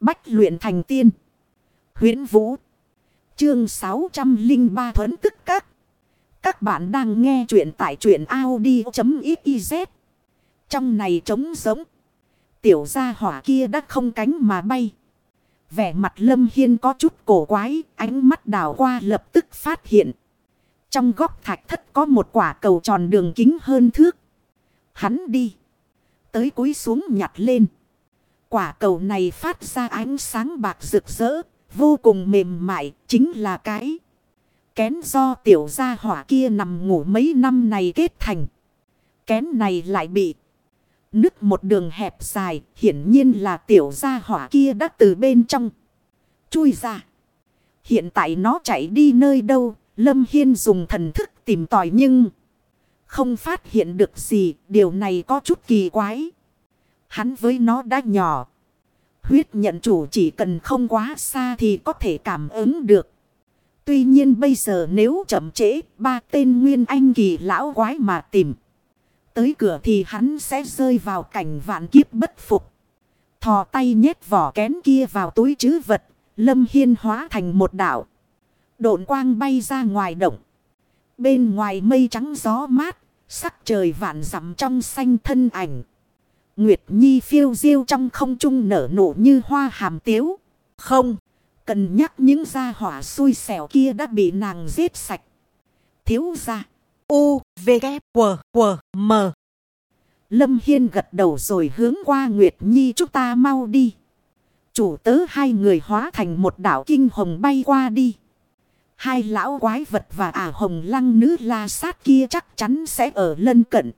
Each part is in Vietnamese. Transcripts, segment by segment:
Bách luyện thành tiên. huyễn Vũ. Chương 603 Thuấn Tức Các. Các bạn đang nghe truyện tại truyện Audi.xyz. Trong này trống giống. Tiểu gia hỏa kia đã không cánh mà bay. Vẻ mặt Lâm Hiên có chút cổ quái, ánh mắt đảo qua lập tức phát hiện. Trong góc thạch thất có một quả cầu tròn đường kính hơn thước. Hắn đi. Tới cúi xuống nhặt lên. Quả cầu này phát ra ánh sáng bạc rực rỡ, vô cùng mềm mại, chính là cái. Kén do tiểu gia hỏa kia nằm ngủ mấy năm này kết thành. Kén này lại bị nứt một đường hẹp dài, hiển nhiên là tiểu gia hỏa kia đã từ bên trong. Chui ra. Hiện tại nó chạy đi nơi đâu, Lâm Hiên dùng thần thức tìm tòi nhưng không phát hiện được gì, điều này có chút kỳ quái. Hắn với nó đã nhỏ. Huyết nhận chủ chỉ cần không quá xa thì có thể cảm ứng được. Tuy nhiên bây giờ nếu chậm trễ, ba tên nguyên anh kỳ lão quái mà tìm. Tới cửa thì hắn sẽ rơi vào cảnh vạn kiếp bất phục. Thò tay nhét vỏ kén kia vào túi chứ vật, lâm hiên hóa thành một đảo. Độn quang bay ra ngoài động. Bên ngoài mây trắng gió mát, sắc trời vạn dặm trong xanh thân ảnh. Nguyệt Nhi phiêu diêu trong không trung nở nụ như hoa hàm tiếu. Không, cần nhắc những gia hỏa xui xẻo kia đã bị nàng giết sạch. Thiếu gia, U, V, K, W, W, M. Lâm Hiên gật đầu rồi hướng qua Nguyệt Nhi chúng ta mau đi. Chủ tớ hai người hóa thành một đảo kinh hồng bay qua đi. Hai lão quái vật và ả hồng lăng nữ la sát kia chắc chắn sẽ ở lân cận.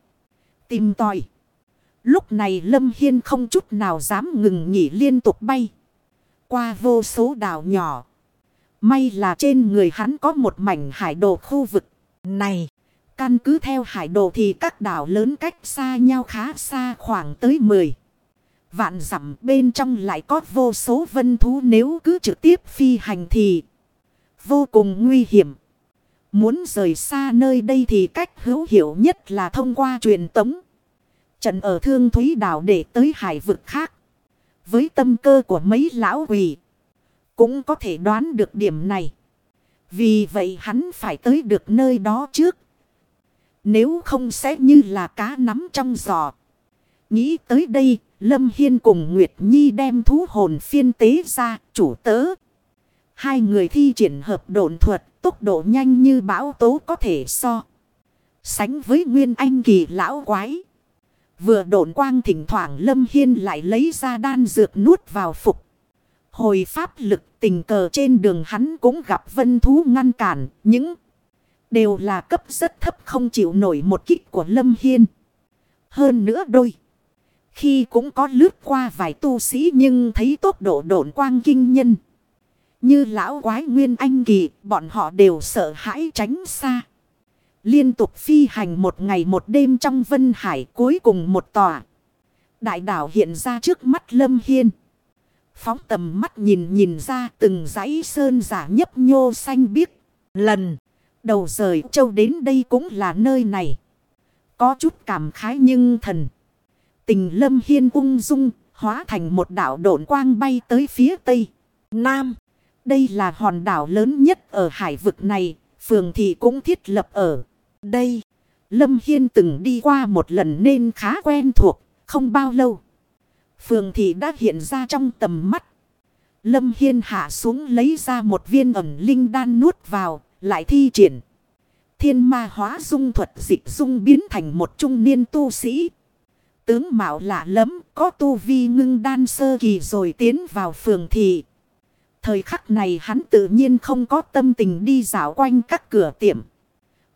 Tìm tòi. Lúc này Lâm Hiên không chút nào dám ngừng nghỉ liên tục bay. Qua vô số đảo nhỏ. May là trên người hắn có một mảnh hải đồ khu vực. Này, căn cứ theo hải đồ thì các đảo lớn cách xa nhau khá xa khoảng tới 10. Vạn dặm bên trong lại có vô số vân thú nếu cứ trực tiếp phi hành thì vô cùng nguy hiểm. Muốn rời xa nơi đây thì cách hữu hiệu nhất là thông qua truyền tống. Trận ở thương thúy đảo để tới hải vực khác. Với tâm cơ của mấy lão quỷ. Cũng có thể đoán được điểm này. Vì vậy hắn phải tới được nơi đó trước. Nếu không sẽ như là cá nắm trong giò. Nghĩ tới đây, Lâm Hiên cùng Nguyệt Nhi đem thú hồn phiên tế ra, chủ tớ. Hai người thi triển hợp độn thuật, tốc độ nhanh như bão tố có thể so. Sánh với Nguyên Anh kỳ lão quái. Vừa độn quang thỉnh thoảng Lâm Hiên lại lấy ra đan dược nuốt vào phục. Hồi pháp lực tình cờ trên đường hắn cũng gặp vân thú ngăn cản. Những đều là cấp rất thấp không chịu nổi một kích của Lâm Hiên. Hơn nữa đôi. Khi cũng có lướt qua vài tu sĩ nhưng thấy tốc độ độn quang kinh nhân. Như lão quái nguyên anh kỳ, bọn họ đều sợ hãi tránh xa. Liên tục phi hành một ngày một đêm trong vân hải cuối cùng một tòa. Đại đảo hiện ra trước mắt Lâm Hiên. Phóng tầm mắt nhìn nhìn ra từng dãy sơn giả nhấp nhô xanh biếc. Lần, đầu rời châu đến đây cũng là nơi này. Có chút cảm khái nhưng thần. Tình Lâm Hiên ung dung, hóa thành một đảo độn quang bay tới phía tây. Nam. Đây là hòn đảo lớn nhất ở hải vực này. Phường thị cũng thiết lập ở đây, Lâm Hiên từng đi qua một lần nên khá quen thuộc, không bao lâu. Phường thị đã hiện ra trong tầm mắt. Lâm Hiên hạ xuống lấy ra một viên ẩm linh đan nuốt vào, lại thi triển. Thiên ma hóa dung thuật dịch dung biến thành một trung niên tu sĩ. Tướng mạo lạ lắm, có tu vi ngưng đan sơ kỳ rồi tiến vào phường thị. Thời khắc này hắn tự nhiên không có tâm tình đi dạo quanh các cửa tiệm.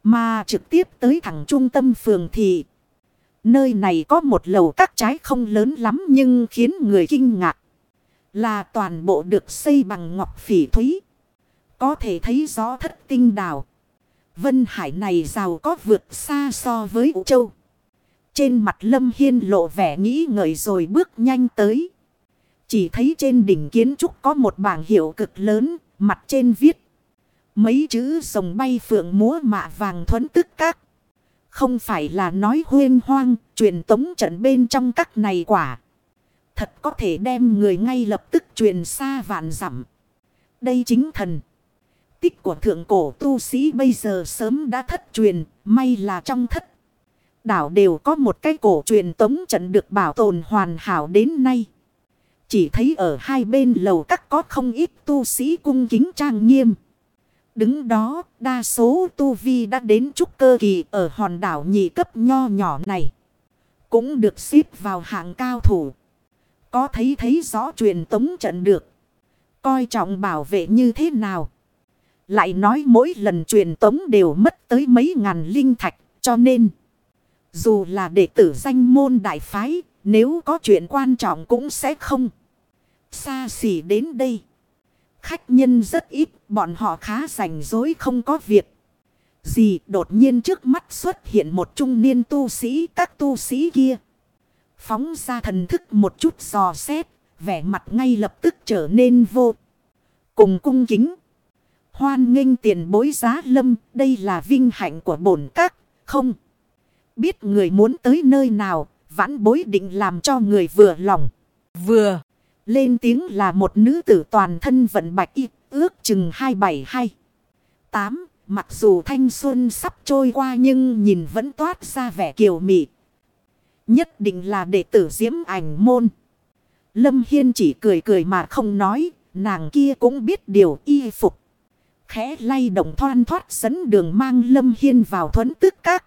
Mà trực tiếp tới thẳng trung tâm phường thị. Nơi này có một lầu các trái không lớn lắm nhưng khiến người kinh ngạc. Là toàn bộ được xây bằng ngọc phỉ thúy. Có thể thấy rõ thất tinh đào. Vân Hải này giàu có vượt xa so với Ú Châu. Trên mặt Lâm Hiên lộ vẻ nghĩ ngợi rồi bước nhanh tới. Chỉ thấy trên đỉnh kiến trúc có một bảng hiệu cực lớn, mặt trên viết. Mấy chữ rồng bay phượng múa mạ vàng thuấn tức các. Không phải là nói huyên hoang, truyền tống trận bên trong các này quả. Thật có thể đem người ngay lập tức truyền xa vạn dặm Đây chính thần. Tích của thượng cổ tu sĩ bây giờ sớm đã thất truyền. May là trong thất. Đảo đều có một cái cổ truyền tống trận được bảo tồn hoàn hảo đến nay. Chỉ thấy ở hai bên lầu các có không ít tu sĩ cung kính trang nghiêm. Đứng đó, đa số tu vi đã đến trúc cơ kỳ ở hòn đảo nhị cấp nho nhỏ này. Cũng được xếp vào hạng cao thủ. Có thấy thấy rõ truyền tống trận được. Coi trọng bảo vệ như thế nào. Lại nói mỗi lần truyền tống đều mất tới mấy ngàn linh thạch cho nên. Dù là đệ tử danh môn đại phái, nếu có chuyện quan trọng cũng sẽ không. Xa xỉ đến đây. Khách nhân rất ít, bọn họ khá rảnh rối không có việc. Gì đột nhiên trước mắt xuất hiện một trung niên tu sĩ, các tu sĩ kia. Phóng ra thần thức một chút dò xét, vẻ mặt ngay lập tức trở nên vô. Cùng cung kính. Hoan nghênh tiền bối giá lâm, đây là vinh hạnh của bổn các, không. Biết người muốn tới nơi nào, vãn bối định làm cho người vừa lòng. Vừa, lên tiếng là một nữ tử toàn thân vận bạch y, ước chừng 272. 8. Mặc dù thanh xuân sắp trôi qua nhưng nhìn vẫn toát ra vẻ kiều mị. Nhất định là đệ tử diễm ảnh môn. Lâm Hiên chỉ cười cười mà không nói, nàng kia cũng biết điều y phục. Khẽ lay động thoan thoát dẫn đường mang Lâm Hiên vào thuấn tức các.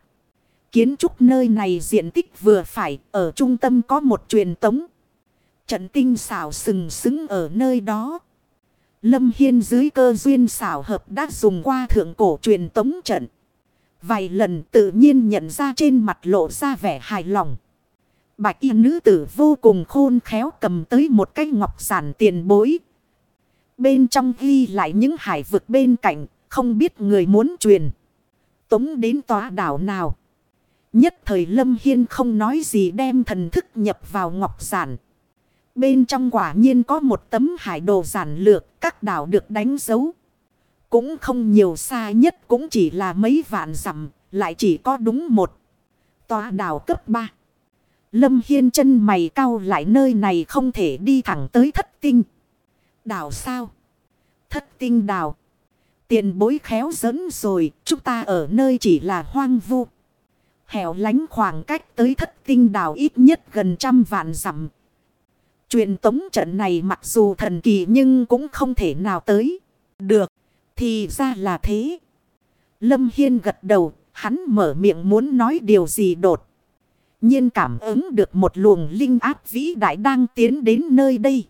Kiến trúc nơi này diện tích vừa phải, ở trung tâm có một truyền tống. Trận tinh xảo sừng sững ở nơi đó. Lâm Hiên dưới cơ duyên xảo hợp đã dùng qua thượng cổ truyền tống trận. Vài lần tự nhiên nhận ra trên mặt lộ ra vẻ hài lòng. Bạch y nữ tử vô cùng khôn khéo cầm tới một cái ngọc giản tiền bối. Bên trong ghi lại những hải vực bên cạnh, không biết người muốn truyền. Tống đến tòa đảo nào. Nhất thời Lâm Hiên không nói gì đem thần thức nhập vào ngọc giản. Bên trong quả nhiên có một tấm hải đồ giản lược, các đảo được đánh dấu. Cũng không nhiều xa nhất cũng chỉ là mấy vạn dặm lại chỉ có đúng một tòa đảo cấp 3. Lâm Hiên chân mày cao lại nơi này không thể đi thẳng tới thất tinh. Đảo sao? Thất tinh đảo. Tiền bối khéo dẫn rồi, chúng ta ở nơi chỉ là hoang vu. Hẻo lánh khoảng cách tới thất tinh đảo ít nhất gần trăm vạn dặm. Truyền tống trận này mặc dù thần kỳ nhưng cũng không thể nào tới. Được, thì ra là thế. Lâm Hiên gật đầu, hắn mở miệng muốn nói điều gì đột. nhiên cảm ứng được một luồng linh áp vĩ đại đang tiến đến nơi đây.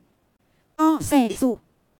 O xe dụng.